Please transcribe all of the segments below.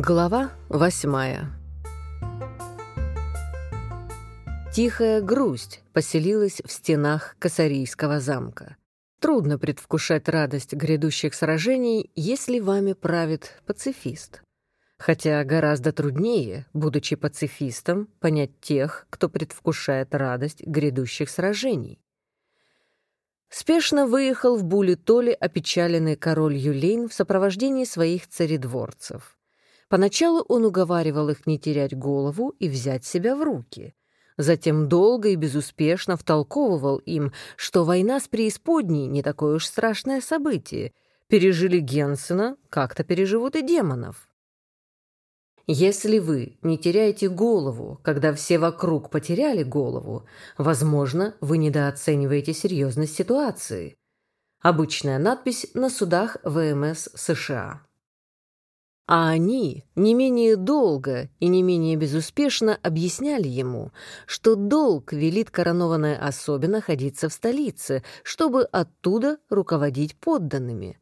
Глава восьмая Тихая грусть поселилась в стенах Косарийского замка. Трудно предвкушать радость грядущих сражений, если вами правит пацифист. Хотя гораздо труднее, будучи пацифистом, понять тех, кто предвкушает радость грядущих сражений. Спешно выехал в Булитоле опечаленный король Юлейн в сопровождении своих царедворцев. Поначалу он уговаривал их не терять голову и взять себя в руки. Затем долго и безуспешно втолковывал им, что война с преисподней не такое уж страшное событие. Пережили Генсена, как-то переживут и демонов. Если вы не теряете голову, когда все вокруг потеряли голову, возможно, вы недооцениваете серьезность ситуации. Обычная надпись на судах ВМС США. А они не менее долго и не менее безуспешно объясняли ему, что долг велит коронованной особе находиться в столице, чтобы оттуда руководить подданными.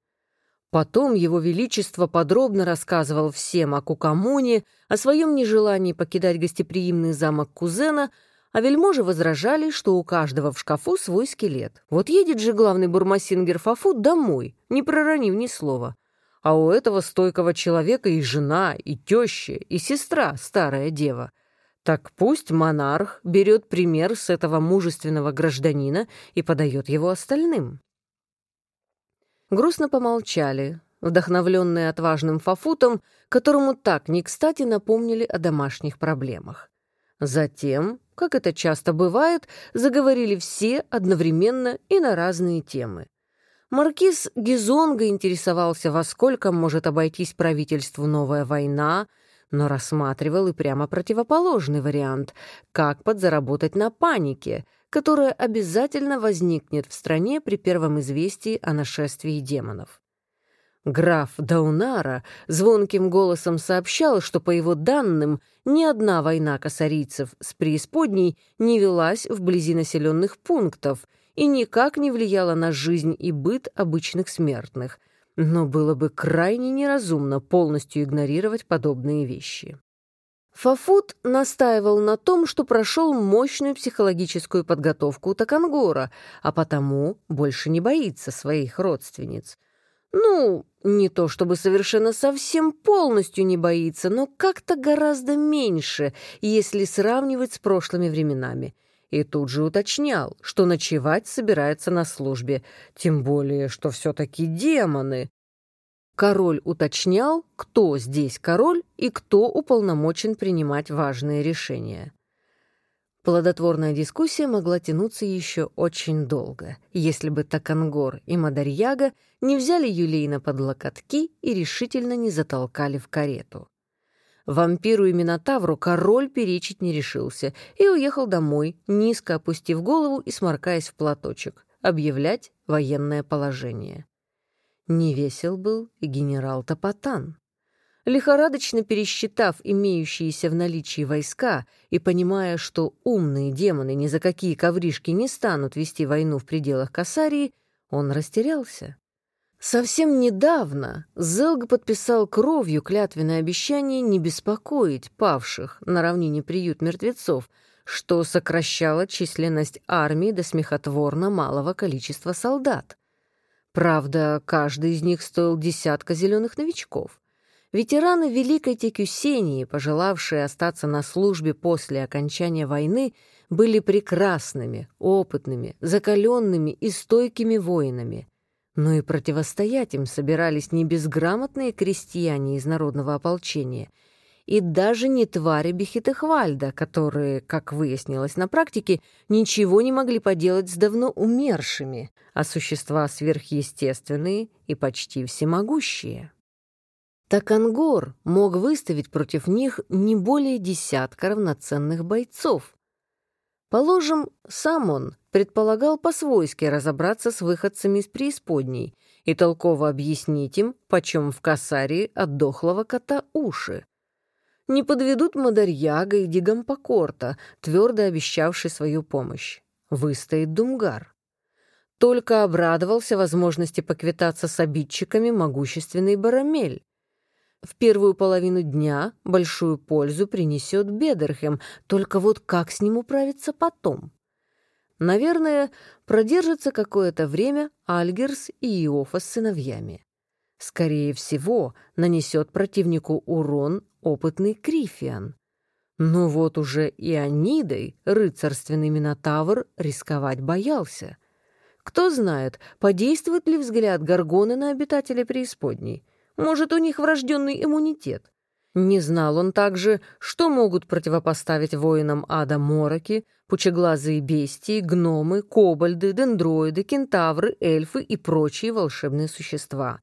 Потом его величество подробно рассказывал всем о Кукамоне, о своем нежелании покидать гостеприимный замок кузена, а вельможи возражали, что у каждого в шкафу свой скелет. Вот едет же главный бурмасингер Фафу домой, не проронив ни слова — а у этого стойкого человека и жена, и теща, и сестра, старая дева. Так пусть монарх берет пример с этого мужественного гражданина и подает его остальным. Грустно помолчали, вдохновленные отважным фафутом, которому так не кстати напомнили о домашних проблемах. Затем, как это часто бывает, заговорили все одновременно и на разные темы. Маркиз Гизонга интересовался, во сколько может обойтись правительству новая война, но рассматривал и прямо противоположный вариант — как подзаработать на панике, которая обязательно возникнет в стране при первом известии о нашествии демонов. Граф Даунара звонким голосом сообщал, что, по его данным, ни одна война косарийцев с преисподней не велась вблизи населенных пунктов — и никак не влияла на жизнь и быт обычных смертных, но было бы крайне неразумно полностью игнорировать подобные вещи. Фафут настаивал на том, что прошел мощную психологическую подготовку у Такангора, а потому больше не боится своих родственниц. Ну, не то чтобы совершенно совсем полностью не боится, но как-то гораздо меньше, если сравнивать с прошлыми временами — и тут же уточнял, что ночевать собирается на службе, тем более, что все-таки демоны. Король уточнял, кто здесь король и кто уполномочен принимать важные решения. Плодотворная дискуссия могла тянуться еще очень долго, если бы Такангор и Мадарьяга не взяли Юлейна под локотки и решительно не затолкали в карету. Вампиру и Минотавру король перечить не решился и уехал домой, низко опустив голову и сморкаясь в платочек, объявлять военное положение. Невесел был и генерал Топотан. Лихорадочно пересчитав имеющиеся в наличии войска и понимая, что умные демоны ни за какие ковришки не станут вести войну в пределах Касарии, он растерялся. Совсем недавно Зелг подписал кровью клятвенное обещание не беспокоить павших на равнине приют мертвецов, что сокращало численность армии до смехотворно малого количества солдат. Правда, каждый из них стоил десятка зеленых новичков. Ветераны Великой Текюсении, пожелавшие остаться на службе после окончания войны, были прекрасными, опытными, закаленными и стойкими воинами — но и противостоять им собирались не безграмотные крестьяне из народного ополчения, и даже не твари Бехитехвальда, которые, как выяснилось на практике, ничего не могли поделать с давно умершими, а существа сверхъестественные и почти всемогущие. Такангор мог выставить против них не более десятка равноценных бойцов, Положим, сам он предполагал по-свойски разобраться с выходцами из преисподней и толково объяснить им, почем в косаре от дохлого кота уши. Не подведут Мадарьяга и Дигампокорта, твердо обещавший свою помощь. Выстоит Думгар. Только обрадовался возможности поквитаться с обидчиками могущественный Барамель. В первую половину дня большую пользу принесет Бедерхем, только вот как с ним управиться потом? Наверное, продержится какое-то время Альгерс и Иофа с сыновьями. Скорее всего, нанесет противнику урон опытный Крифиан. Но вот уже и Анидой рыцарственный Минотавр рисковать боялся. Кто знает, подействует ли взгляд Гаргоны на обитателей преисподней. Может, у них врожденный иммунитет. Не знал он также, что могут противопоставить воинам ада мороки, пучеглазые бестии, гномы, кобальды, дендроиды, кентавры, эльфы и прочие волшебные существа.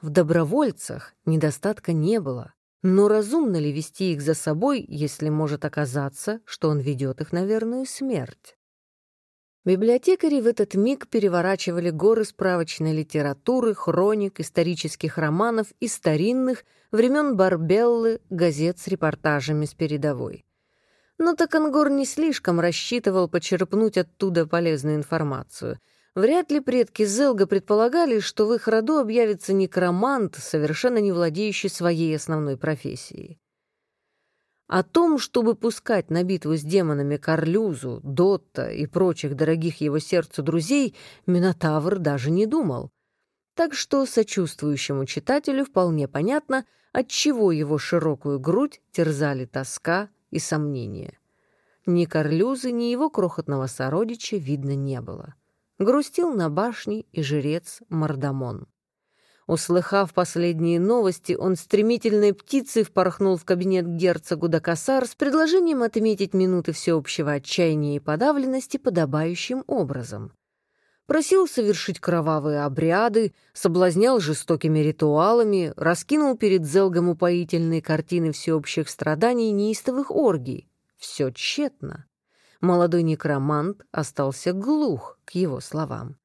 В добровольцах недостатка не было. Но разумно ли вести их за собой, если может оказаться, что он ведет их на верную смерть? Библиотекари в этот миг переворачивали горы справочной литературы, хроник, исторических романов и старинных, времен Барбеллы, газет с репортажами с передовой. Но Токангор не слишком рассчитывал почерпнуть оттуда полезную информацию — Вряд ли предки Зелга предполагали, что в их роду объявится некромант, совершенно не владеющий своей основной профессией. О том, чтобы пускать на битву с демонами Карлюзу, Дотта и прочих дорогих его сердцу друзей, Минотавр даже не думал. Так что сочувствующему читателю вполне понятно, отчего его широкую грудь терзали тоска и сомнения. Ни Карлюзы, ни его крохотного сородича видно не было грустил на башне и жрец Мардамон. Услыхав последние новости, он стремительной птицей впорхнул в кабинет герцогу Дакасар с предложением отметить минуты всеобщего отчаяния и подавленности подобающим образом. Просил совершить кровавые обряды, соблазнял жестокими ритуалами, раскинул перед Зелгом упоительные картины всеобщих страданий и неистовых оргий. Все тщетно молодой некромант остался глух к его словам.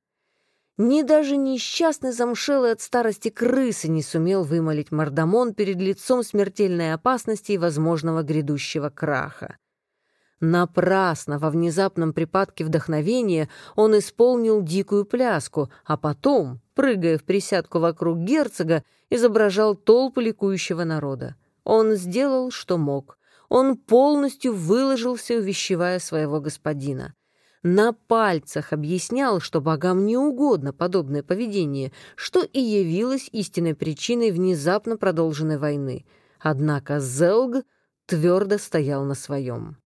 Ни даже несчастный замшелый от старости крысы не сумел вымолить мордамон перед лицом смертельной опасности и возможного грядущего краха. Напрасно во внезапном припадке вдохновения он исполнил дикую пляску, а потом, прыгая в присядку вокруг герцога, изображал толпу ликующего народа. Он сделал, что мог, он полностью выложился, увещевая своего господина. На пальцах объяснял, что богам не угодно подобное поведение, что и явилось истинной причиной внезапно продолженной войны. Однако Зелг твердо стоял на своем.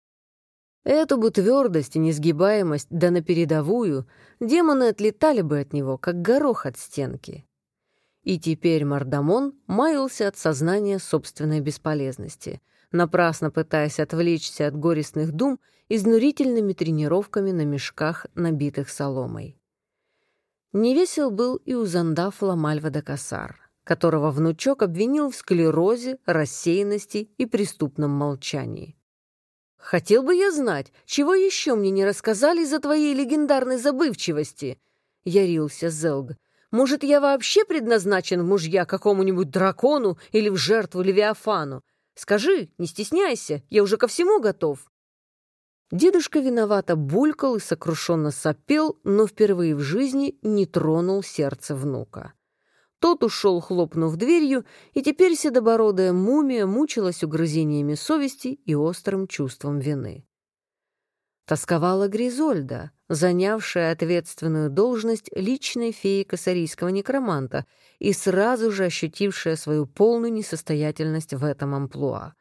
Эту бы твердость и несгибаемость, да на передовую, демоны отлетали бы от него, как горох от стенки. И теперь Мардамон маялся от сознания собственной бесполезности — напрасно пытаясь отвлечься от горестных дум изнурительными тренировками на мешках, набитых соломой. Невесел был и у Зандафла Мальва де Кассар, которого внучок обвинил в склерозе, рассеянности и преступном молчании. «Хотел бы я знать, чего еще мне не рассказали из-за твоей легендарной забывчивости?» — ярился Зелг. «Может, я вообще предназначен в мужья какому-нибудь дракону или в жертву Левиафану? Скажи, не стесняйся, я уже ко всему готов». Дедушка виновато булькал и сокрушенно сопел, но впервые в жизни не тронул сердце внука. Тот ушел, хлопнув дверью, и теперь седобородая мумия мучилась угрызениями совести и острым чувством вины. Тосковала Гризольда, занявшая ответственную должность личной феи косарийского некроманта и сразу же ощутившая свою полную несостоятельность в этом амплуа.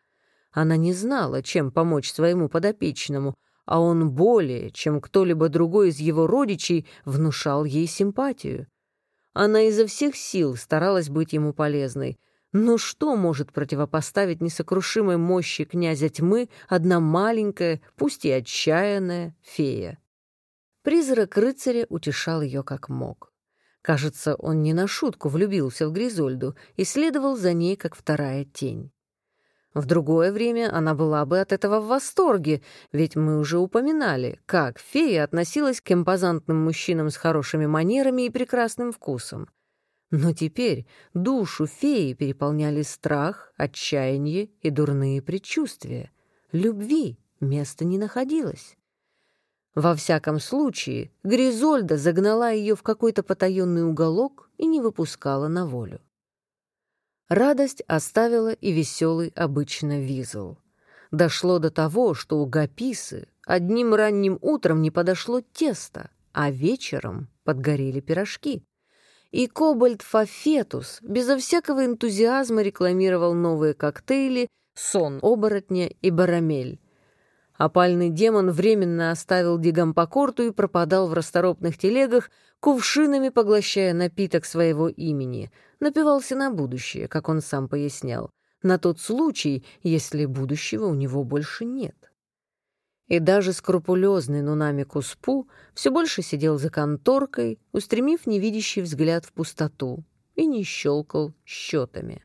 Она не знала, чем помочь своему подопечному, а он более, чем кто-либо другой из его родичей, внушал ей симпатию. Она изо всех сил старалась быть ему полезной — но что может противопоставить несокрушимой мощи князя тьмы одна маленькая, пусть и отчаянная, фея? Призрак рыцаря утешал ее как мог. Кажется, он не на шутку влюбился в Гризольду и следовал за ней, как вторая тень. В другое время она была бы от этого в восторге, ведь мы уже упоминали, как фея относилась к импозантным мужчинам с хорошими манерами и прекрасным вкусом. Но теперь душу феи переполняли страх, отчаяние и дурные предчувствия. Любви места не находилось. Во всяком случае, Гризольда загнала ее в какой-то потаенный уголок и не выпускала на волю. Радость оставила и веселый обычно визл. Дошло до того, что у Гаписы одним ранним утром не подошло тесто, а вечером подгорели пирожки. И Кобальт Фафетус безо всякого энтузиазма рекламировал новые коктейли «Сон оборотня» и «Барамель». Опальный демон временно оставил Дигампокорту и пропадал в расторопных телегах, кувшинами поглощая напиток своего имени. Напивался на будущее, как он сам пояснял, на тот случай, если будущего у него больше нет. И даже скрупулезный Нунами Куспу все больше сидел за конторкой, устремив невидящий взгляд в пустоту, и не щелкал счетами.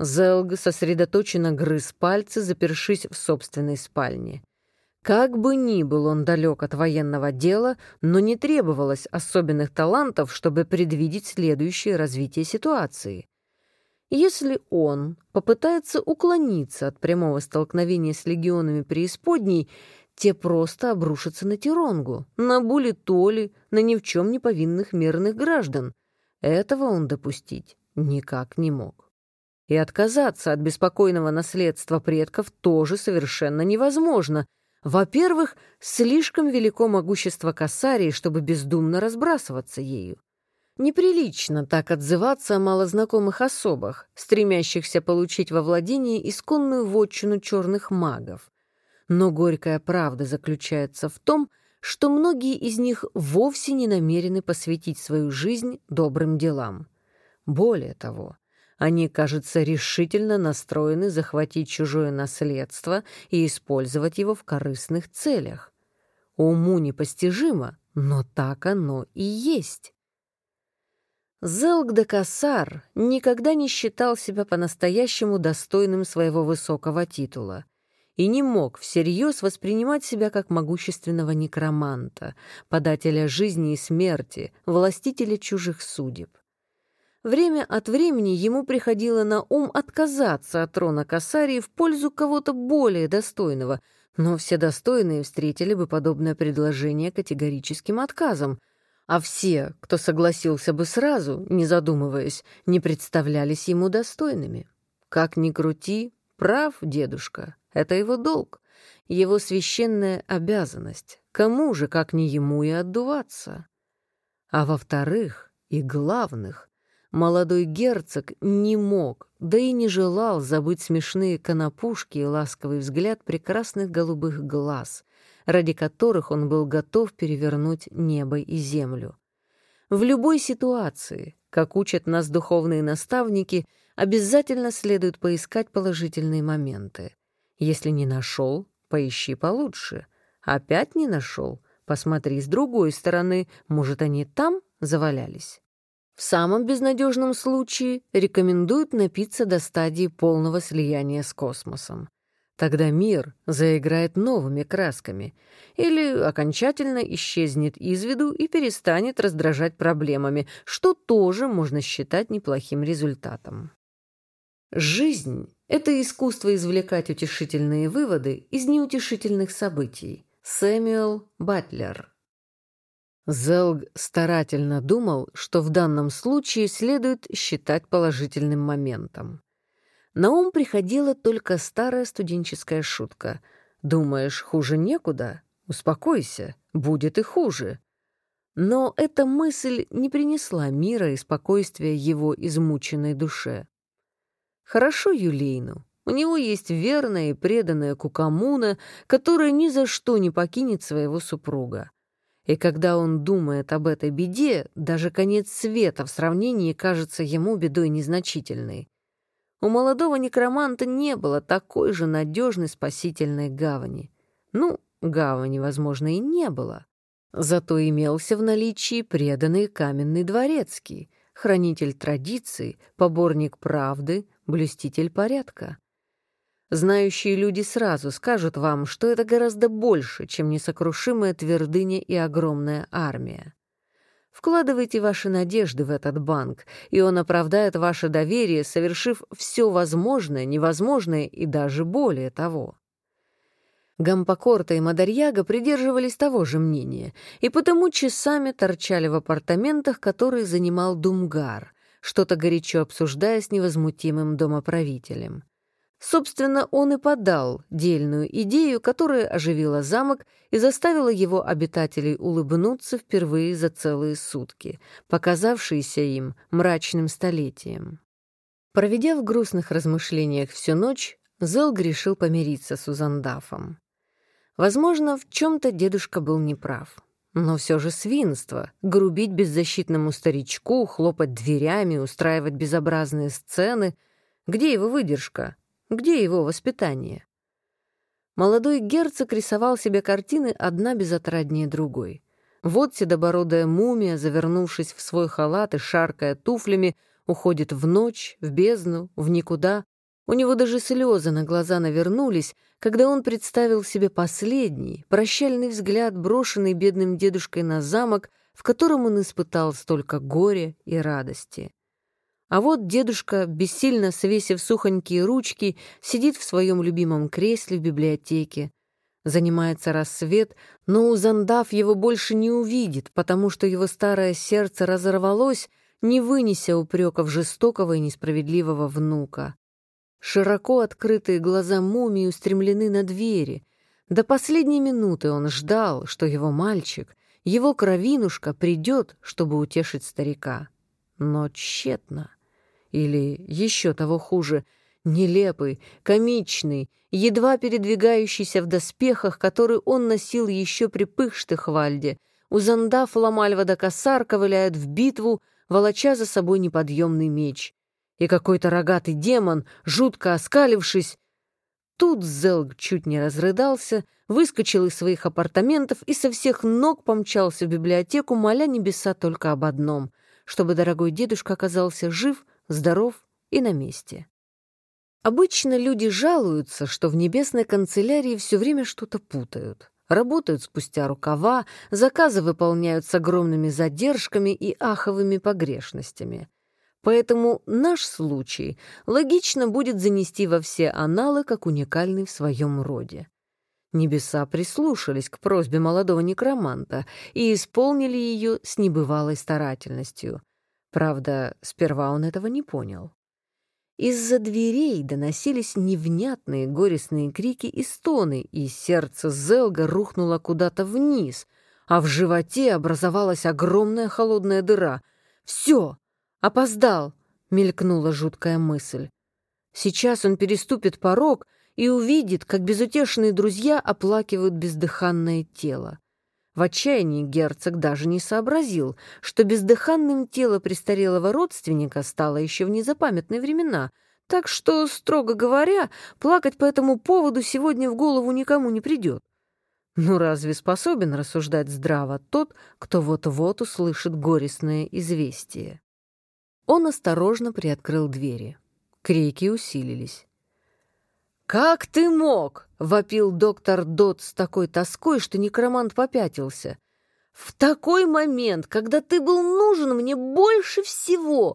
Зелг сосредоточенно грыз пальцы, запершись в собственной спальне. Как бы ни был он далек от военного дела, но не требовалось особенных талантов, чтобы предвидеть следующее развитие ситуации. Если он попытается уклониться от прямого столкновения с легионами преисподней, те просто обрушатся на Тиронгу, на Булитоли, на ни в чем не повинных мирных граждан. Этого он допустить никак не мог. И отказаться от беспокойного наследства предков тоже совершенно невозможно. Во-первых, слишком велико могущество Касарии, чтобы бездумно разбрасываться ею. Неприлично так отзываться о малознакомых особах, стремящихся получить во владении исконную вотчину черных магов. Но горькая правда заключается в том, что многие из них вовсе не намерены посвятить свою жизнь добрым делам. Более того, они, кажется, решительно настроены захватить чужое наследство и использовать его в корыстных целях. Уму непостижимо, но так оно и есть. Зелг никогда не считал себя по-настоящему достойным своего высокого титула и не мог всерьез воспринимать себя как могущественного некроманта, подателя жизни и смерти, властителя чужих судеб. Время от времени ему приходило на ум отказаться от трона Касарии в пользу кого-то более достойного, но все достойные встретили бы подобное предложение категорическим отказом, а все, кто согласился бы сразу, не задумываясь, не представлялись ему достойными. Как ни крути, прав дедушка, это его долг, его священная обязанность. Кому же, как не ему, и отдуваться? А во-вторых, и главных, Молодой герцог не мог, да и не желал забыть смешные конопушки и ласковый взгляд прекрасных голубых глаз, ради которых он был готов перевернуть небо и землю. В любой ситуации, как учат нас духовные наставники, обязательно следует поискать положительные моменты. Если не нашел, поищи получше. Опять не нашел, посмотри с другой стороны, может, они там завалялись. В самом безнадежном случае рекомендуют напиться до стадии полного слияния с космосом. Тогда мир заиграет новыми красками или окончательно исчезнет из виду и перестанет раздражать проблемами, что тоже можно считать неплохим результатом. Жизнь — это искусство извлекать утешительные выводы из неутешительных событий. Сэмюэл Батлер Зелг старательно думал, что в данном случае следует считать положительным моментом. На ум приходила только старая студенческая шутка. «Думаешь, хуже некуда? Успокойся, будет и хуже». Но эта мысль не принесла мира и спокойствия его измученной душе. Хорошо Юлейну. У него есть верная и преданная Кукамуна, которая ни за что не покинет своего супруга. И когда он думает об этой беде, даже конец света в сравнении кажется ему бедой незначительной. У молодого некроманта не было такой же надежной спасительной гавани. Ну, гавани, возможно, и не было. Зато имелся в наличии преданный каменный дворецкий, хранитель традиций, поборник правды, блюститель порядка. Знающие люди сразу скажут вам, что это гораздо больше, чем несокрушимая твердыня и огромная армия. Вкладывайте ваши надежды в этот банк, и он оправдает ваше доверие, совершив все возможное, невозможное и даже более того. Гампокорта и Мадарьяга придерживались того же мнения, и потому часами торчали в апартаментах, которые занимал Думгар, что-то горячо обсуждая с невозмутимым домоправителем. Собственно, он и подал дельную идею, которая оживила замок и заставила его обитателей улыбнуться впервые за целые сутки, показавшиеся им мрачным столетием. Проведя в грустных размышлениях всю ночь, Зелг решил помириться с Узандафом. Возможно, в чем-то дедушка был неправ. Но все же свинство — грубить беззащитному старичку, хлопать дверями, устраивать безобразные сцены. Где его выдержка? Где его воспитание? Молодой герцог рисовал себе картины одна безотраднее другой. Вот седобородая мумия, завернувшись в свой халат и шаркая туфлями, уходит в ночь, в бездну, в никуда, у него даже слезы на глаза навернулись, когда он представил себе последний, прощальный взгляд, брошенный бедным дедушкой на замок, в котором он испытал столько горя и радости. А вот дедушка, бессильно свесив сухонькие ручки, сидит в своем любимом кресле в библиотеке. Занимается рассвет, но Узандав его больше не увидит, потому что его старое сердце разорвалось, не вынеся упреков жестокого и несправедливого внука. Широко открытые глаза мумии устремлены на двери. До последней минуты он ждал, что его мальчик, его кровинушка придет, чтобы утешить старика. Но тщетно. Или еще того хуже — нелепый, комичный, едва передвигающийся в доспехах, который он носил еще при Пыхштыхвальде. Узандав Ламальвада Косар ковыляет в битву, волоча за собой неподъемный меч и какой-то рогатый демон, жутко оскалившись. Тут Зелг чуть не разрыдался, выскочил из своих апартаментов и со всех ног помчался в библиотеку, моля небеса только об одном, чтобы дорогой дедушка оказался жив, здоров и на месте. Обычно люди жалуются, что в небесной канцелярии все время что-то путают. Работают спустя рукава, заказы выполняют с огромными задержками и аховыми погрешностями. Поэтому наш случай логично будет занести во все аналы как уникальный в своем роде. Небеса прислушались к просьбе молодого некроманта и исполнили ее с небывалой старательностью. Правда, сперва он этого не понял. Из-за дверей доносились невнятные горестные крики и стоны, и сердце Зелга рухнуло куда-то вниз, а в животе образовалась огромная холодная дыра. «Все! «Опоздал!» — мелькнула жуткая мысль. Сейчас он переступит порог и увидит, как безутешные друзья оплакивают бездыханное тело. В отчаянии герцог даже не сообразил, что бездыханным тело престарелого родственника стало еще в незапамятные времена, так что, строго говоря, плакать по этому поводу сегодня в голову никому не придет. Ну разве способен рассуждать здраво тот, кто вот-вот услышит горестное известие? Он осторожно приоткрыл двери. Крики усилились. «Как ты мог?» — вопил доктор Дот с такой тоской, что некромант попятился. «В такой момент, когда ты был нужен мне больше всего!»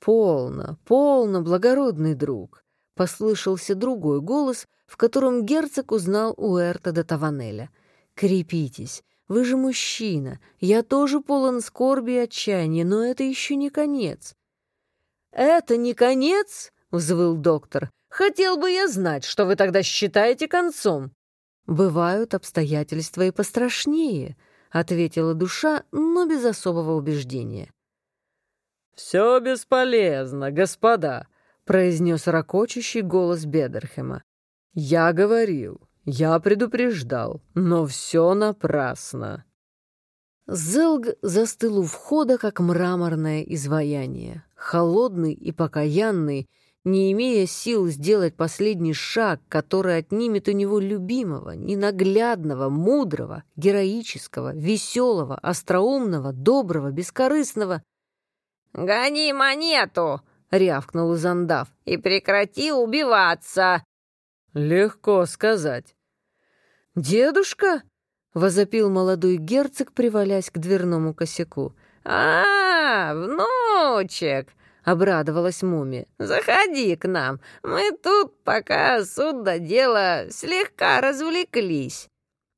«Полно, полно, благородный друг!» — послышался другой голос, в котором герцог узнал Уэрта де Таванеля. «Крепитесь, вы же мужчина. Я тоже полон скорби и отчаяния, но это еще не конец». «Это не конец?» — взвыл доктор. «Хотел бы я знать, что вы тогда считаете концом». «Бывают обстоятельства и пострашнее», — ответила душа, но без особого убеждения. «Все бесполезно, господа», — произнес ракочущий голос Бедерхема. «Я говорил, я предупреждал, но все напрасно. Зелг застыл у входа, как мраморное изваяние, холодный и покаянный, не имея сил сделать последний шаг, который отнимет у него любимого, ненаглядного, мудрого, героического, веселого, остроумного, доброго, бескорыстного. «Гони монету!» — рявкнул Изандав. «И прекрати убиваться!» «Легко сказать. «Дедушка?» — возопил молодой герцог, привалясь к дверному косяку. «А, внучек!» — обрадовалась мумия. «Заходи к нам. Мы тут, пока суд до дела, слегка развлеклись».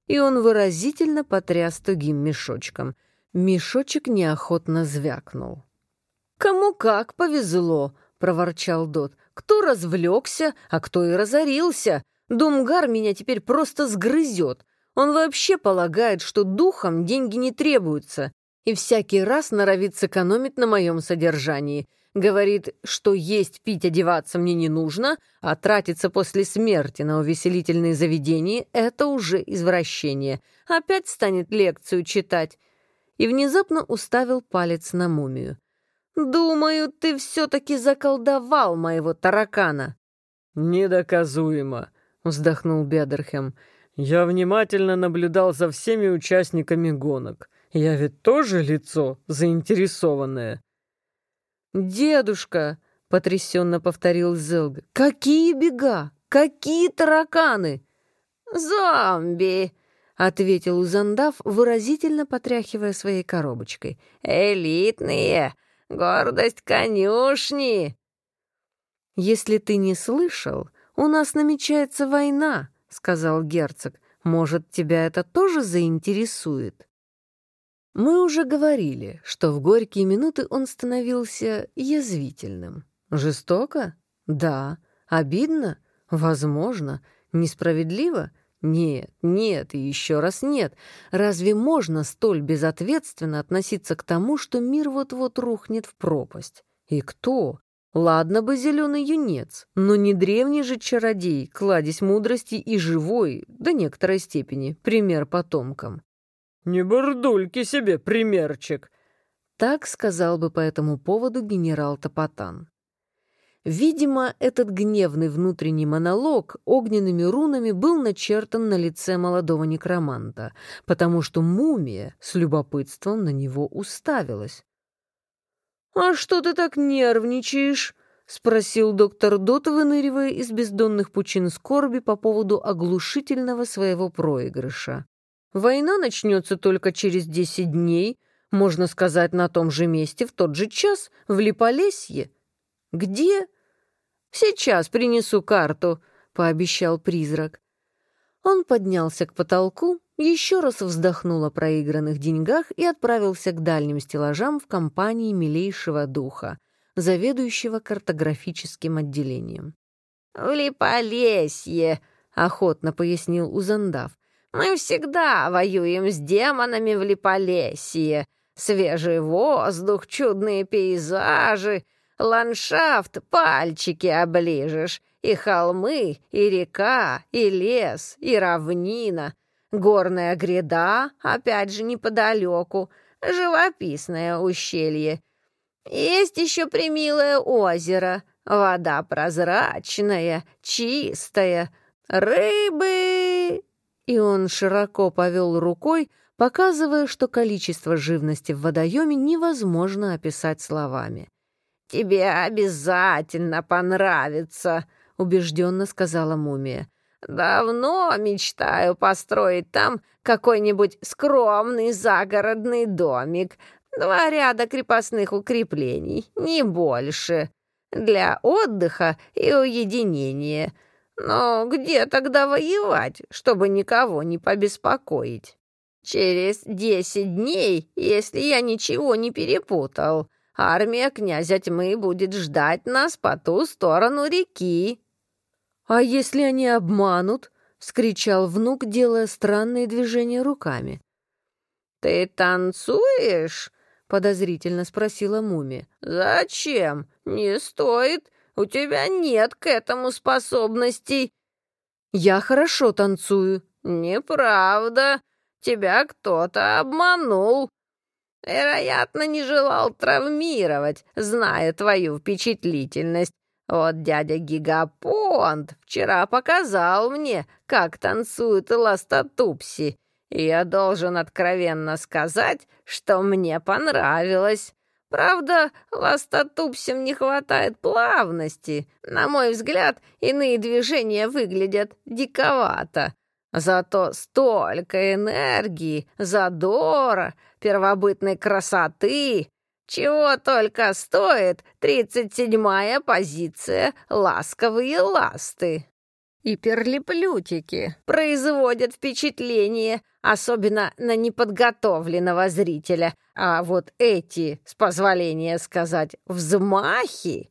И он выразительно потряс тугим мешочком. Мешочек неохотно звякнул. «Кому как повезло», — проворчал Дот. «Кто развлекся, а кто и разорился. Думгар меня теперь просто сгрызет. Он вообще полагает, что духом деньги не требуются, и всякий раз норовит сэкономить на моем содержании. Говорит, что есть, пить, одеваться мне не нужно, а тратиться после смерти на увеселительные заведения — это уже извращение. Опять станет лекцию читать. И внезапно уставил палец на мумию. «Думаю, ты все-таки заколдовал моего таракана». «Недоказуемо», — вздохнул Бедерхем. «Я внимательно наблюдал за всеми участниками гонок. Я ведь тоже лицо заинтересованное». «Дедушка», — потрясенно повторил Зелга, — «какие бега? Какие тараканы?» «Зомби», — ответил Узандав, выразительно потряхивая своей коробочкой. «Элитные, гордость конюшни». «Если ты не слышал, у нас намечается война», — сказал герцог. «Может, тебя это тоже заинтересует?» Мы уже говорили, что в горькие минуты он становился язвительным. Жестоко? Да. Обидно? Возможно. Несправедливо? Нет, нет и еще раз нет. Разве можно столь безответственно относиться к тому, что мир вот-вот рухнет в пропасть? И кто? Ладно бы зеленый юнец, но не древний же чародей, кладезь мудрости и живой, до некоторой степени, пример потомкам. «Не бурдульки себе, примерчик!» Так сказал бы по этому поводу генерал Топотан. Видимо, этот гневный внутренний монолог огненными рунами был начертан на лице молодого некроманта, потому что мумия с любопытством на него уставилась. «А что ты так нервничаешь?» — спросил доктор Дот, выныривая из бездонных пучин скорби по поводу оглушительного своего проигрыша. Война начнется только через десять дней, можно сказать, на том же месте, в тот же час, в Липолесье. Где? Сейчас принесу карту, пообещал призрак. Он поднялся к потолку, еще раз вздохнул о проигранных деньгах и отправился к дальним стеллажам в компании милейшего духа, заведующего картографическим отделением. «В Липолесье», — охотно пояснил Узандав. Мы всегда воюем с демонами в Липолесье. Свежий воздух, чудные пейзажи, ландшафт пальчики оближешь, и холмы, и река, и лес, и равнина, горная гряда, опять же неподалеку, живописное ущелье. Есть еще примилое озеро, вода прозрачная, чистая, рыбы и он широко повел рукой, показывая, что количество живности в водоеме невозможно описать словами. «Тебе обязательно понравится», — убежденно сказала мумия. «Давно мечтаю построить там какой-нибудь скромный загородный домик, два ряда крепостных укреплений, не больше, для отдыха и уединения». Но где тогда воевать, чтобы никого не побеспокоить? Через десять дней, если я ничего не перепутал, армия князя тьмы будет ждать нас по ту сторону реки. А если они обманут? — вскричал внук, делая странные движения руками. «Ты танцуешь?» — подозрительно спросила муми. «Зачем? Не стоит. У тебя нет к этому способностей». «Я хорошо танцую». «Неправда. Тебя кто-то обманул. Вероятно, не желал травмировать, зная твою впечатлительность. Вот дядя Гигапонт вчера показал мне, как танцует Ластатупси, и я должен откровенно сказать, что мне понравилось. Правда, ластотупсям не хватает плавности. На мой взгляд, иные движения выглядят диковато. Зато столько энергии, задора, первобытной красоты. Чего только стоит тридцать седьмая позиция «Ласковые ласты». И перлиплютики производят впечатление, особенно на неподготовленного зрителя. А вот эти, с позволения сказать, взмахи...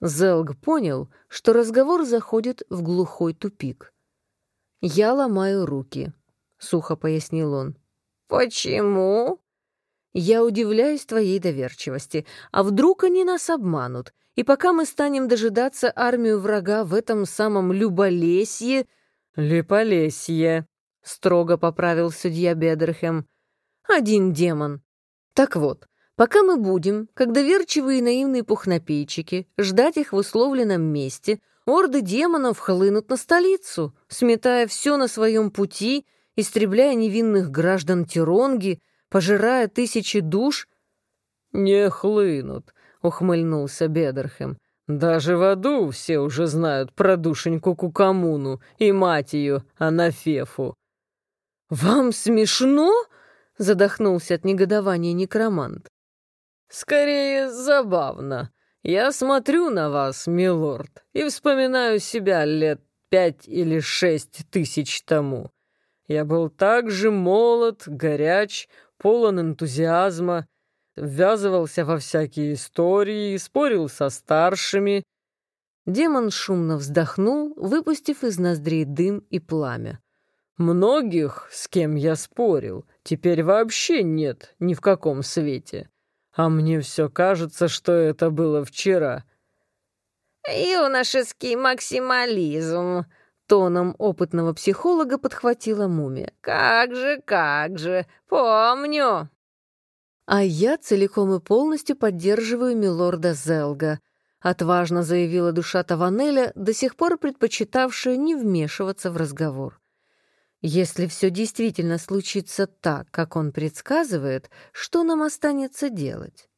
Зелг понял, что разговор заходит в глухой тупик. «Я ломаю руки», — сухо пояснил он. «Почему?» «Я удивляюсь твоей доверчивости. А вдруг они нас обманут? И пока мы станем дожидаться армию врага в этом самом Люболесье...» «Липолесье», — строго поправил судья Бедерхем. «Один демон. Так вот, пока мы будем, как доверчивые и наивные пухнопейчики, ждать их в условленном месте, орды демонов хлынут на столицу, сметая все на своем пути, истребляя невинных граждан Тиронги, пожирая тысячи душ...» «Не хлынут», — ухмыльнулся Бедерхем. «Даже в аду все уже знают про душеньку Кукамуну и мать ее, Анафефу». «Вам смешно?» — задохнулся от негодования некромант. «Скорее, забавно. Я смотрю на вас, милорд, и вспоминаю себя лет пять или шесть тысяч тому. Я был так же молод, горяч, полон энтузиазма, ввязывался во всякие истории, спорил со старшими. Демон шумно вздохнул, выпустив из ноздрей дым и пламя. Многих, с кем я спорил, теперь вообще нет ни в каком свете. А мне все кажется, что это было вчера. «Юношеский максимализм», — тоном опытного психолога подхватила мумия. «Как же, как же, помню». «А я целиком и полностью поддерживаю милорда Зелга», — отважно заявила душа Таванеля, до сих пор предпочитавшая не вмешиваться в разговор. «Если все действительно случится так, как он предсказывает, что нам останется делать?»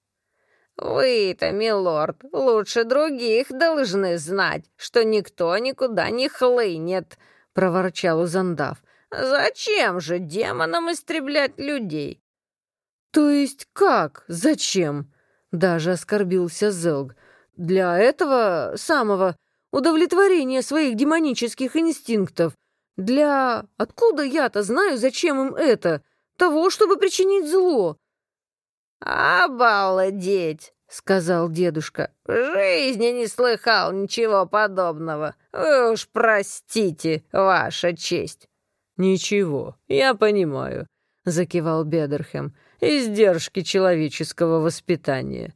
«Вы-то, милорд, лучше других должны знать, что никто никуда не хлынет», — проворчал Узандав. «Зачем же демонам истреблять людей? «То есть как? Зачем?» Даже оскорбился Зелг. «Для этого самого удовлетворения своих демонических инстинктов. Для... Откуда я-то знаю, зачем им это? Того, чтобы причинить зло». «Обалдеть!» — сказал дедушка. «В жизни не слыхал ничего подобного. Вы уж простите, ваша честь». «Ничего, я понимаю», — закивал Бедерхем издержки человеческого воспитания.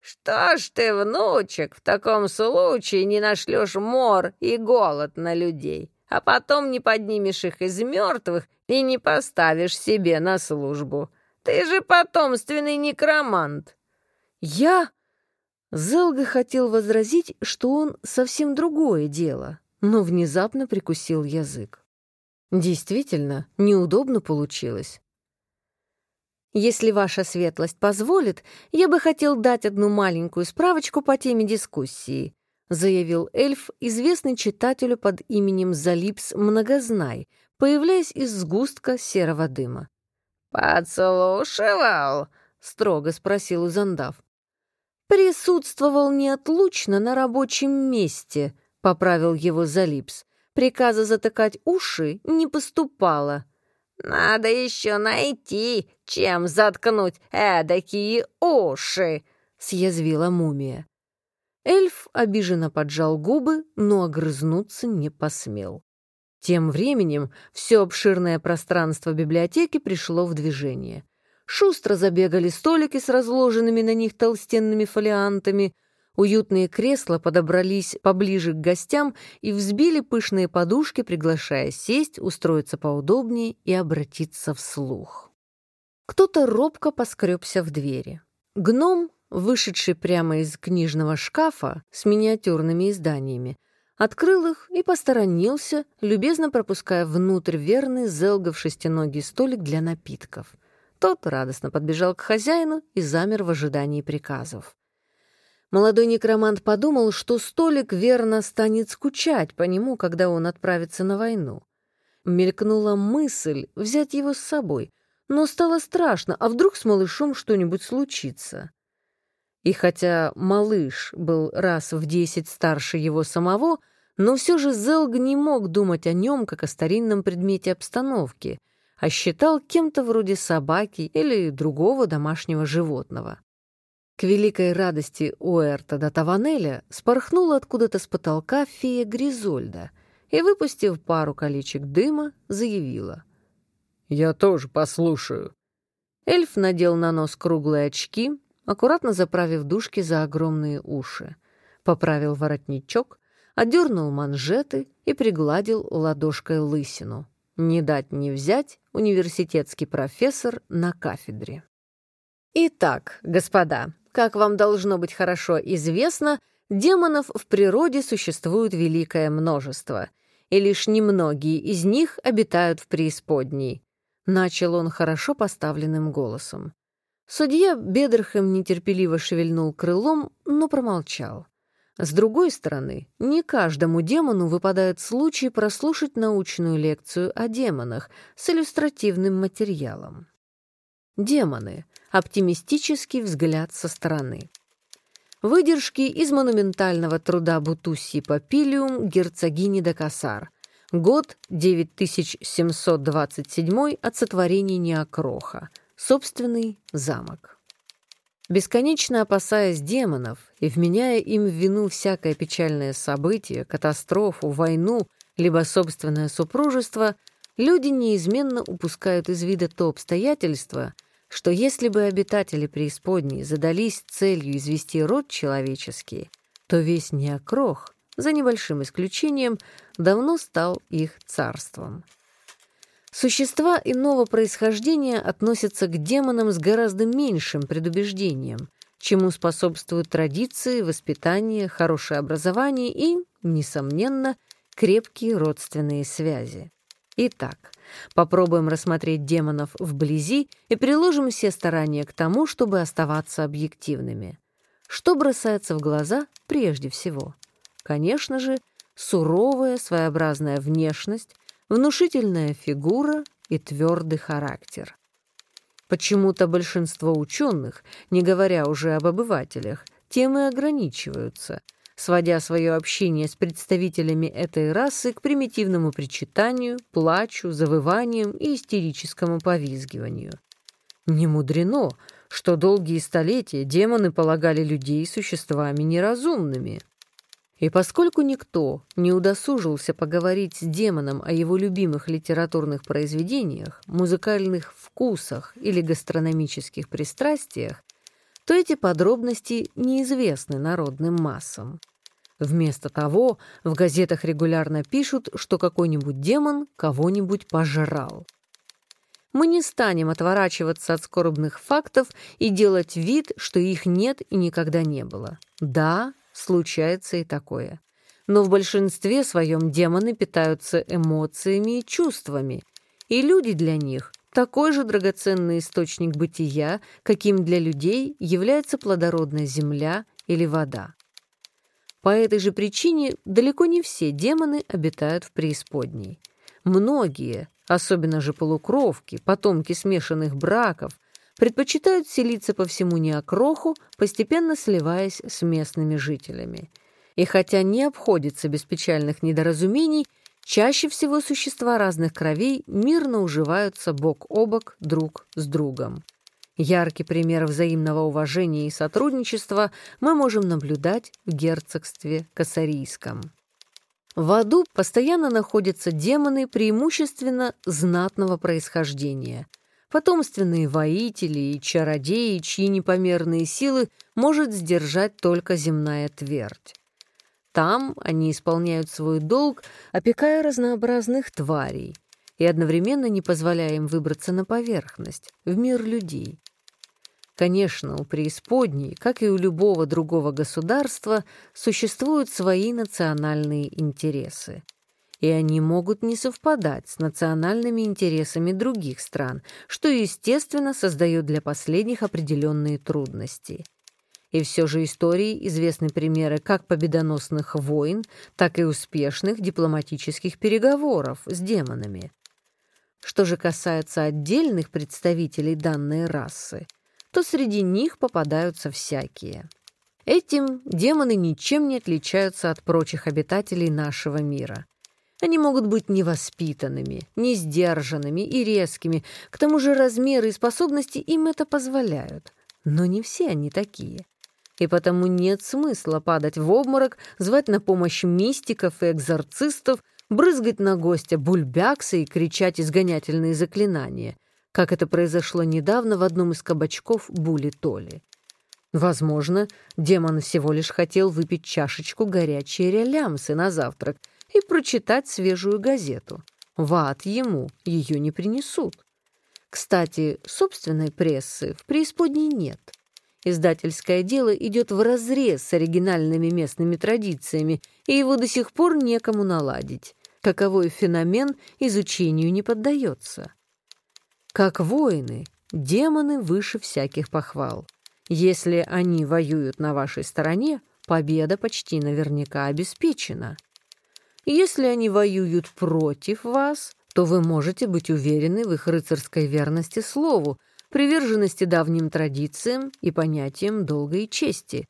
«Что ж ты, внучек, в таком случае не нашлешь мор и голод на людей, а потом не поднимешь их из мертвых и не поставишь себе на службу? Ты же потомственный некромант!» «Я...» Зелга хотел возразить, что он совсем другое дело, но внезапно прикусил язык. Действительно, неудобно получилось. Если ваша светлость позволит, я бы хотел дать одну маленькую справочку по теме дискуссии», заявил эльф, известный читателю под именем Залипс Многознай, появляясь из сгустка серого дыма. «Подслушивал?» — строго спросил Узандав. «Присутствовал неотлучно на рабочем месте», — поправил его Залипс. «Приказа затыкать уши не поступало». «Надо еще найти, чем заткнуть эдакие уши!» — съязвила мумия. Эльф обиженно поджал губы, но огрызнуться не посмел. Тем временем все обширное пространство библиотеки пришло в движение. Шустро забегали столики с разложенными на них толстенными фолиантами, Уютные кресла подобрались поближе к гостям и взбили пышные подушки, приглашая сесть, устроиться поудобнее и обратиться вслух. Кто-то робко поскребся в двери. Гном, вышедший прямо из книжного шкафа с миниатюрными изданиями, открыл их и посторонился, любезно пропуская внутрь верный Зелгов шестиногий столик для напитков. Тот радостно подбежал к хозяину и замер в ожидании приказов. Молодой некромант подумал, что столик верно станет скучать по нему, когда он отправится на войну. Мелькнула мысль взять его с собой, но стало страшно, а вдруг с малышом что-нибудь случится. И хотя малыш был раз в десять старше его самого, Но все же Зелг не мог думать о нем как о старинном предмете обстановки, а считал кем-то вроде собаки или другого домашнего животного. К великой радости Уэрта до Таванеля спорхнула откуда-то с потолка фея Гризольда и, выпустив пару колечек дыма, заявила. «Я тоже послушаю». Эльф надел на нос круглые очки, аккуратно заправив дужки за огромные уши, поправил воротничок, одернул манжеты и пригладил ладошкой лысину. Не дать не взять университетский профессор на кафедре. Итак, господа, как вам должно быть хорошо известно, демонов в природе существует великое множество, и лишь немногие из них обитают в преисподней. Начал он хорошо поставленным голосом. Судья Бедерхэм нетерпеливо шевельнул крылом, но промолчал. С другой стороны, не каждому демону выпадает случай прослушать научную лекцию о демонах с иллюстративным материалом. Демоны — оптимистический взгляд со стороны. Выдержки из монументального труда Бутусси Папилиум герцогини де Кассар. Год 9727 от сотворения Неокроха. Собственный замок. Бесконечно опасаясь демонов и вменяя им в вину всякое печальное событие, катастрофу, войну, либо собственное супружество, люди неизменно упускают из вида то обстоятельство, что если бы обитатели преисподней задались целью извести род человеческий, то весь неокрох, за небольшим исключением, давно стал их царством. Существа иного происхождения относятся к демонам с гораздо меньшим предубеждением, чему способствуют традиции, воспитание, хорошее образование и, несомненно, крепкие родственные связи. Итак, попробуем рассмотреть демонов вблизи и приложим все старания к тому, чтобы оставаться объективными. Что бросается в глаза прежде всего? Конечно же, суровая своеобразная внешность, внушительная фигура и твердый характер. Почему-то большинство ученых, не говоря уже об обывателях, тем и ограничиваются – сводя свое общение с представителями этой расы к примитивному причитанию, плачу, завываниям и истерическому повизгиванию. Не мудрено, что долгие столетия демоны полагали людей существами неразумными. И поскольку никто не удосужился поговорить с демоном о его любимых литературных произведениях, музыкальных вкусах или гастрономических пристрастиях, то эти подробности неизвестны народным массам. Вместо того в газетах регулярно пишут, что какой-нибудь демон кого-нибудь пожрал. Мы не станем отворачиваться от скорбных фактов и делать вид, что их нет и никогда не было. Да, случается и такое. Но в большинстве своем демоны питаются эмоциями и чувствами, и люди для них такой же драгоценный источник бытия, каким для людей является плодородная земля или вода. По этой же причине далеко не все демоны обитают в преисподней. Многие, особенно же полукровки, потомки смешанных браков, предпочитают селиться по всему неокроху, постепенно сливаясь с местными жителями. И хотя не обходится без печальных недоразумений, Чаще всего существа разных кровей мирно уживаются бок о бок друг с другом. Яркий пример взаимного уважения и сотрудничества мы можем наблюдать в герцогстве Кассарийском. В аду постоянно находятся демоны преимущественно знатного происхождения, потомственные воители и чародеи, чьи непомерные силы может сдержать только земная твердь. Там они исполняют свой долг, опекая разнообразных тварей и одновременно не позволяя им выбраться на поверхность, в мир людей. Конечно, у преисподней, как и у любого другого государства, существуют свои национальные интересы. И они могут не совпадать с национальными интересами других стран, что, естественно, создает для последних определенные трудности. И все же истории известны примеры как победоносных войн, так и успешных дипломатических переговоров с демонами. Что же касается отдельных представителей данной расы, то среди них попадаются всякие. Этим демоны ничем не отличаются от прочих обитателей нашего мира. Они могут быть невоспитанными, несдержанными и резкими, к тому же размеры и способности им это позволяют. Но не все они такие. И потому нет смысла падать в обморок, звать на помощь мистиков и экзорцистов, брызгать на гостя бульбяксы и кричать изгонятельные заклинания, как это произошло недавно в одном из кабачков Були Толи. Возможно, демон всего лишь хотел выпить чашечку горячей релямсы на завтрак и прочитать свежую газету. В ад ему ее не принесут. Кстати, собственной прессы в преисподней нет. Издательское дело идет вразрез с оригинальными местными традициями, и его до сих пор некому наладить. Каковой феномен изучению не поддается. Как воины, демоны выше всяких похвал. Если они воюют на вашей стороне, победа почти наверняка обеспечена. Если они воюют против вас, то вы можете быть уверены в их рыцарской верности слову, приверженности давним традициям и понятиям долга и чести.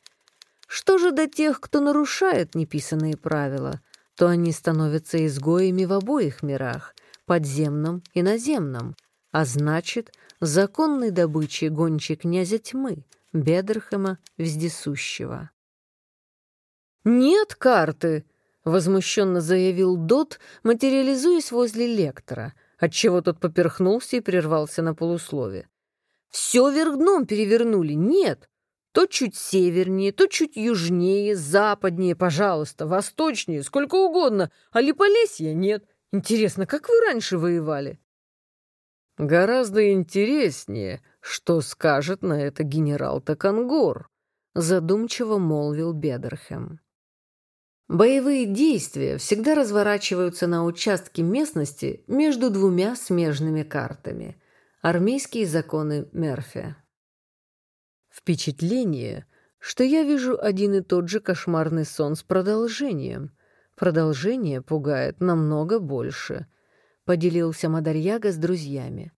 Что же до тех, кто нарушает неписанные правила, то они становятся изгоями в обоих мирах, подземном и наземном, а значит, законной добычей гончей князя тьмы, Бедерхэма Вездесущего. «Нет карты!» — возмущенно заявил Дот, материализуясь возле лектора, отчего тот поперхнулся и прервался на полуслове. «Все вверх дном перевернули, нет! То чуть севернее, то чуть южнее, западнее, пожалуйста, восточнее, сколько угодно, а Липолесья нет. Интересно, как вы раньше воевали?» «Гораздо интереснее», «Что скажет на это генерал Такангор?» — задумчиво молвил Бедерхем. Боевые действия всегда разворачиваются на участке местности между двумя смежными картами. Армейские законы Мерфи. Впечатление, что я вижу один и тот же кошмарный сон с продолжением. Продолжение пугает намного больше, поделился Мадарьяга с друзьями.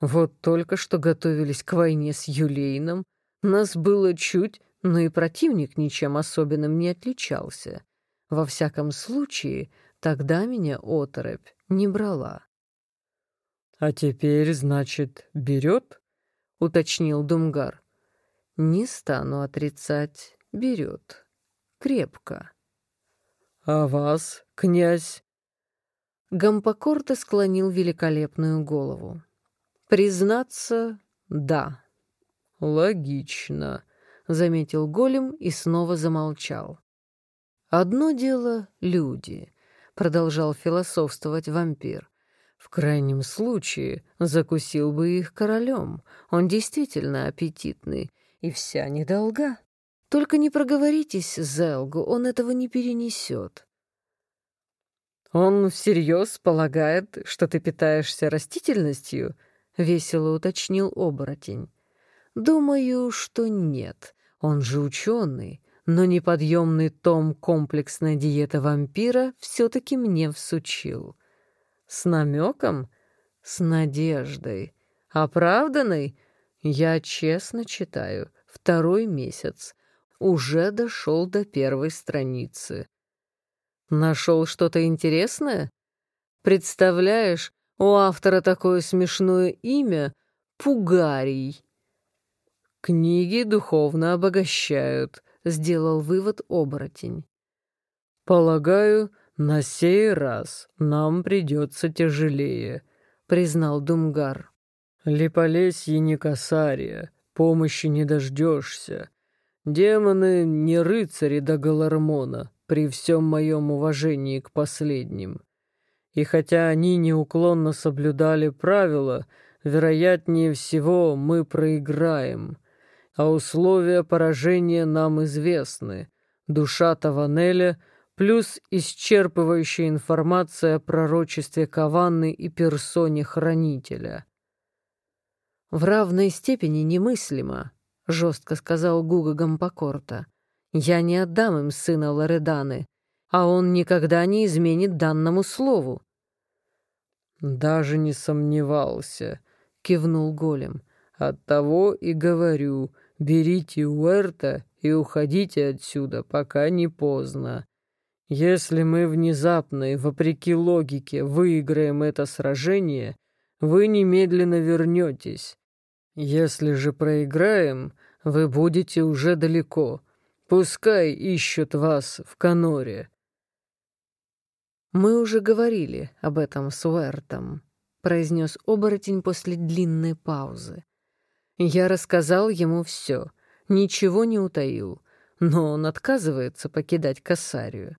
Вот только что готовились к войне с Юлейном, нас было чуть, но и противник ничем особенным не отличался. Во всяком случае, тогда меня оторопь не брала. — А теперь, значит, берет? — уточнил Думгар. — Не стану отрицать, берет. Крепко. — А вас, князь? Гампокорта склонил великолепную голову. «Признаться, да». «Логично», — заметил голем и снова замолчал. «Одно дело — люди», — продолжал философствовать вампир. «В крайнем случае закусил бы их королем. Он действительно аппетитный, и вся недолга. Только не проговоритесь, Зелгу, он этого не перенесет». «Он всерьез полагает, что ты питаешься растительностью?» — весело уточнил оборотень. «Думаю, что нет. Он же ученый, но неподъемный том комплексная диета вампира все-таки мне всучил. С намеком? С надеждой. Оправданной? Я честно читаю. Второй месяц. Уже дошел до первой страницы. Нашел что-то интересное? Представляешь, у автора такое смешное имя — Пугарий. «Книги духовно обогащают», — сделал вывод оборотень. «Полагаю, на сей раз нам придется тяжелее», — признал Думгар. «Липолесье не косария, помощи не дождешься. Демоны не рыцари до Галармона, при всем моем уважении к последним. И хотя они неуклонно соблюдали правила, вероятнее всего мы проиграем. А условия поражения нам известны. Душа Таванеля плюс исчерпывающая информация о пророчестве Каванны и персоне Хранителя. «В равной степени немыслимо», — жестко сказал Гуга Гампокорта. «Я не отдам им сына Лореданы, а он никогда не изменит данному слову. «Даже не сомневался», — кивнул голем. «Оттого и говорю, берите Уэрта и уходите отсюда, пока не поздно. Если мы внезапно и вопреки логике выиграем это сражение, вы немедленно вернетесь. Если же проиграем, вы будете уже далеко. Пускай ищут вас в Каноре. Мы уже говорили об этом с Уэртом, произнес оборотень после длинной паузы. Я рассказал ему все, ничего не утаил, но он отказывается покидать Кассарию.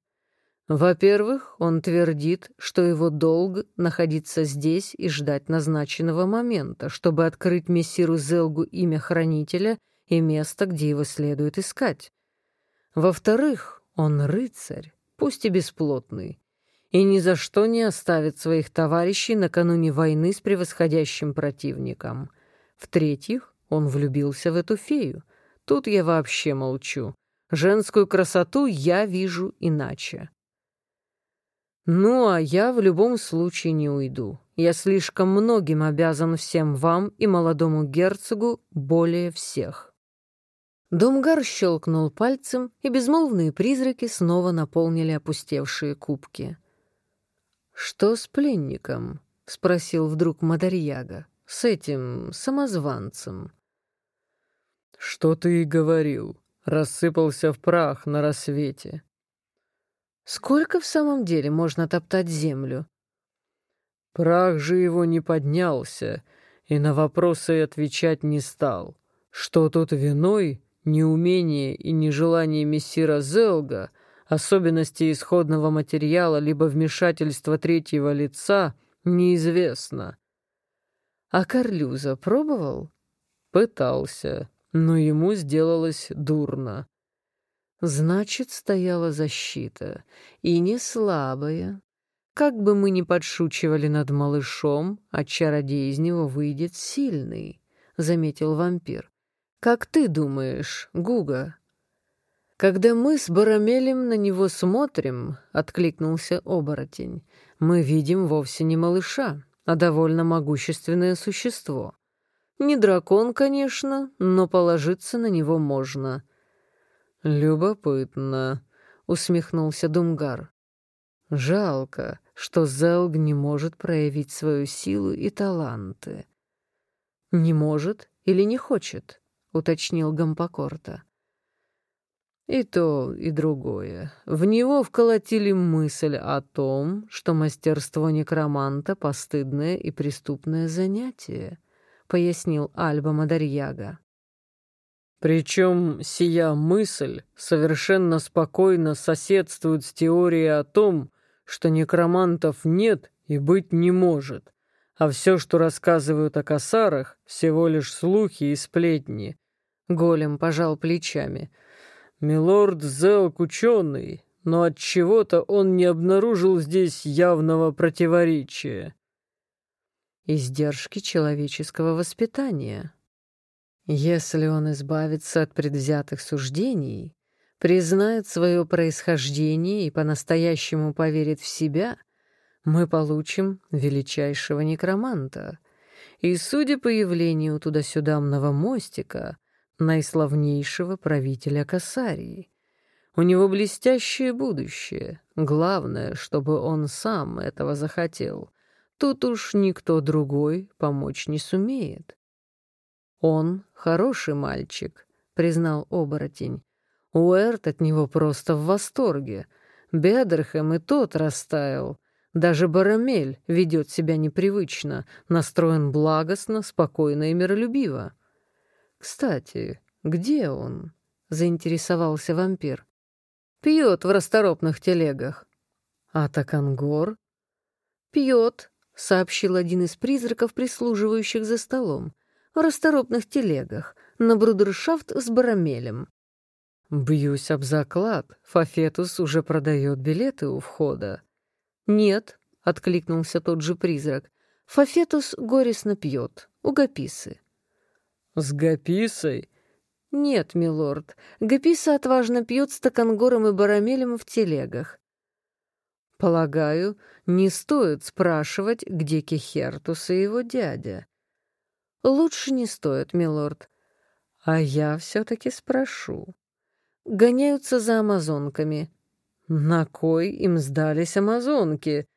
Во-первых, он твердит, что его долг — находиться здесь и ждать назначенного момента, чтобы открыть мессиру Зелгу имя хранителя и место, где его следует искать. Во-вторых, он рыцарь, пусть и бесплотный, и ни за что не оставит своих товарищей накануне войны с превосходящим противником. В-третьих, он влюбился в эту фею. Тут я вообще молчу. Женскую красоту я вижу иначе. Ну, а я в любом случае не уйду. Я слишком многим обязан всем вам и молодому герцогу более всех. Домгар щелкнул пальцем, и безмолвные призраки снова наполнили опустевшие кубки. «Что с пленником?» — спросил вдруг Мадарьяга. «С этим самозванцем». «Что ты и говорил. Рассыпался в прах на рассвете. Сколько в самом деле можно топтать землю? Прах же его не поднялся и на вопросы отвечать не стал. Что тут виной, неумение и нежелание мессира Зелга, особенности исходного материала либо вмешательства третьего лица, неизвестно. А Карлюза пробовал? Пытался, но ему сделалось дурно. Значит, стояла защита, и не слабая. Как бы мы ни подшучивали над малышом, а чародей из него выйдет сильный, — заметил вампир. Как ты думаешь, Гуга? Когда мы с Барамелем на него смотрим, — откликнулся оборотень, — мы видим вовсе не малыша, а довольно могущественное существо. Не дракон, конечно, но положиться на него можно — «Любопытно», — усмехнулся Думгар. «Жалко, что Зелг не может проявить свою силу и таланты». «Не может или не хочет?» — уточнил Гампокорта. И то, и другое. В него вколотили мысль о том, что мастерство некроманта — постыдное и преступное занятие, — пояснил Альба Мадарьяга. Причем сия мысль совершенно спокойно соседствует с теорией о том, что некромантов нет и быть не может, а все, что рассказывают о косарах, всего лишь слухи и сплетни. Голем пожал плечами. Милорд Зелк ученый, но от чего то он не обнаружил здесь явного противоречия. Издержки человеческого воспитания, если он избавится от предвзятых суждений, признает свое происхождение и по-настоящему поверит в себя, мы получим величайшего некроманта. И, судя по явлению туда-сюдамного мостика, наиславнейшего правителя Касарии. У него блестящее будущее. Главное, чтобы он сам этого захотел. Тут уж никто другой помочь не сумеет. «Он хороший мальчик», — признал оборотень. Уэрт от него просто в восторге. Бедерхэм и тот растаял. Даже Барамель ведет себя непривычно, настроен благостно, спокойно и миролюбиво. «Кстати, где он?» — заинтересовался вампир. «Пьет в расторопных телегах». «А Такангор?» «Пьет», — сообщил один из призраков, прислуживающих за столом расторопных телегах, на брудершафт с барамелем. «Бьюсь об заклад, Фафетус уже продает билеты у входа». «Нет», — откликнулся тот же призрак, — «Фафетус горестно пьет, у Гаписы». «С Гаписой?» «Нет, милорд, Гаписа отважно пьет с Токангором и Барамелем в телегах». «Полагаю, не стоит спрашивать, где Кехертус и его дядя. «Лучше не стоит, милорд». «А я все-таки спрошу. гоняются за амазонками. На кой им сдались амазонки?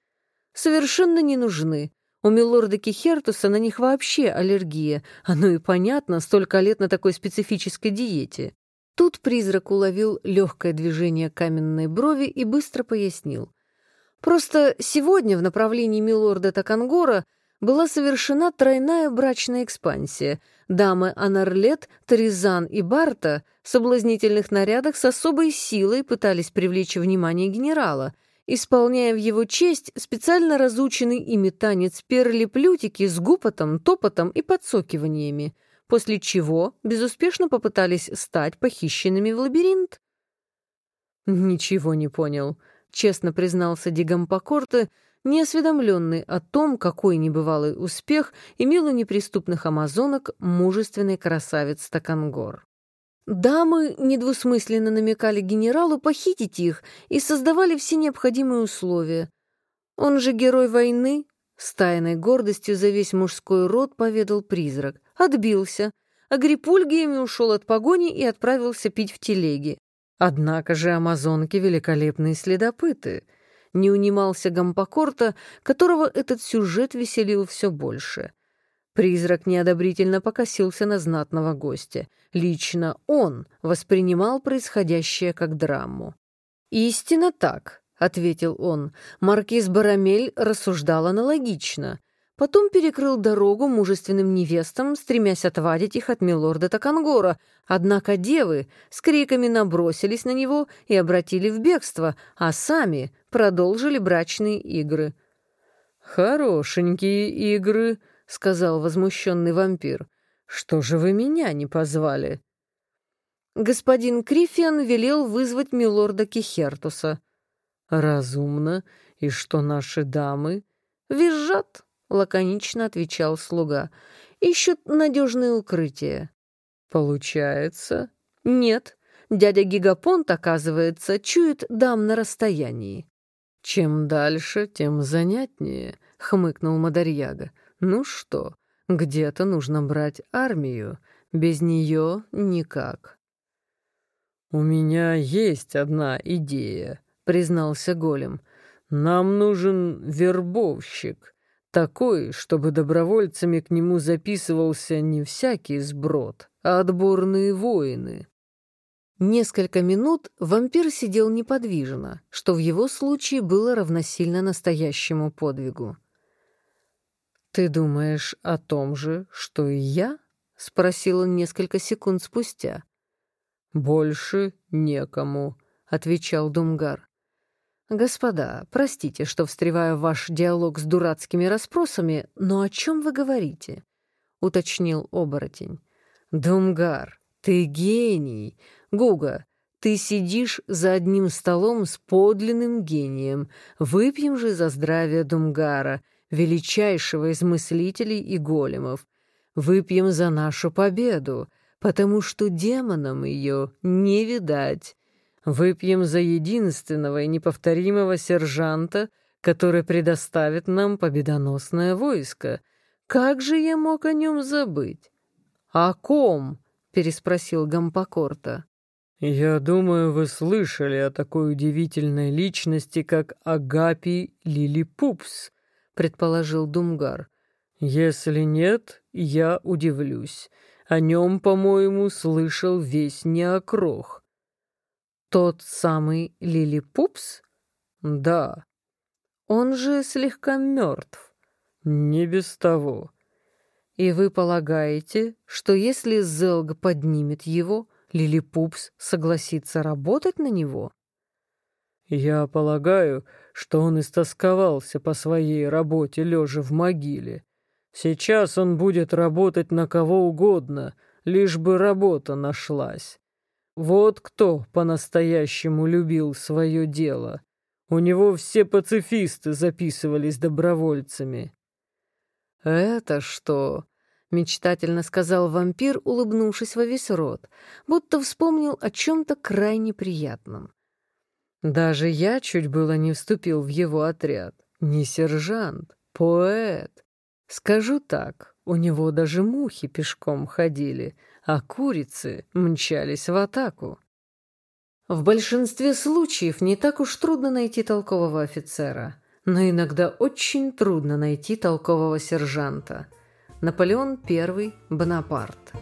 Совершенно не нужны. У милорда Кихертуса на них вообще аллергия. Оно и понятно, столько лет на такой специфической диете. Тут призрак уловил легкое движение каменной брови и быстро пояснил. Просто сегодня в направлении милорда Такангора была совершена тройная брачная экспансия. Дамы Анарлет, Тризан и Барта в соблазнительных нарядах с особой силой пытались привлечь внимание генерала — исполняя в его честь специально разученный ими танец перли-плютики с гупотом, топотом и подсокиваниями, после чего безуспешно попытались стать похищенными в лабиринт. «Ничего не понял», — честно признался Дигампокорте, неосведомленный о том, какой небывалый успех имел у неприступных амазонок мужественный красавец Такангор. Дамы недвусмысленно намекали генералу похитить их и создавали все необходимые условия. Он же герой войны, с тайной гордостью за весь мужской род поведал призрак. Отбился, а Грипульгиями ушел от погони и отправился пить в телеге. Однако же амазонки — великолепные следопыты. Не унимался Гампокорта, которого этот сюжет веселил все больше. Призрак неодобрительно покосился на знатного гостя. Лично он воспринимал происходящее как драму. «Истинно так», — ответил он. Маркиз Барамель рассуждал аналогично. Потом перекрыл дорогу мужественным невестам, стремясь отвадить их от милорда Такангора. Однако девы с криками набросились на него и обратили в бегство, а сами продолжили брачные игры. «Хорошенькие игры», — сказал возмущенный вампир. «Что же вы меня не позвали?» Господин Крифиан велел вызвать милорда Кихертуса. «Разумно. И что наши дамы?» «Визжат», — лаконично отвечал слуга. «Ищут надежное укрытие». «Получается?» «Нет. Дядя Гигапонт, оказывается, чует дам на расстоянии». «Чем дальше, тем занятнее», — хмыкнул Мадарьяга. Ну что, где-то нужно брать армию, без нее никак. «У меня есть одна идея», — признался Голем. «Нам нужен вербовщик, такой, чтобы добровольцами к нему записывался не всякий сброд, а отборные воины». Несколько минут вампир сидел неподвижно, что в его случае было равносильно настоящему подвигу. «Ты думаешь о том же, что и я?» — спросил он несколько секунд спустя. «Больше некому», — отвечал Думгар. «Господа, простите, что встреваю в ваш диалог с дурацкими расспросами, но о чем вы говорите?» — уточнил оборотень. «Думгар, ты гений! Гуга, ты сидишь за одним столом с подлинным гением. Выпьем же за здравие Думгара величайшего из мыслителей и големов. Выпьем за нашу победу, потому что демонам ее не видать. Выпьем за единственного и неповторимого сержанта, который предоставит нам победоносное войско. Как же я мог о нем забыть? — О ком? — переспросил Гампокорта. «Я думаю, вы слышали о такой удивительной личности, как Агапи Лилипупс», предположил Думгар. «Если нет, я удивлюсь. О нем, по-моему, слышал весь неокрох». «Тот самый Лилипупс?» «Да». «Он же слегка мертв». «Не без того». «И вы полагаете, что если Зелг поднимет его, Лилипупс согласится работать на него?» «Я полагаю, что он истосковался по своей работе, лежа в могиле. Сейчас он будет работать на кого угодно, лишь бы работа нашлась. Вот кто по-настоящему любил свое дело. У него все пацифисты записывались добровольцами». «Это что?» — мечтательно сказал вампир, улыбнувшись во весь рот, будто вспомнил о чем-то крайне приятном. Даже я чуть было не вступил в его отряд. Не сержант, поэт. Скажу так, у него даже мухи пешком ходили, а курицы мчались в атаку. В большинстве случаев не так уж трудно найти толкового офицера, но иногда очень трудно найти толкового сержанта. Наполеон I Бонапарт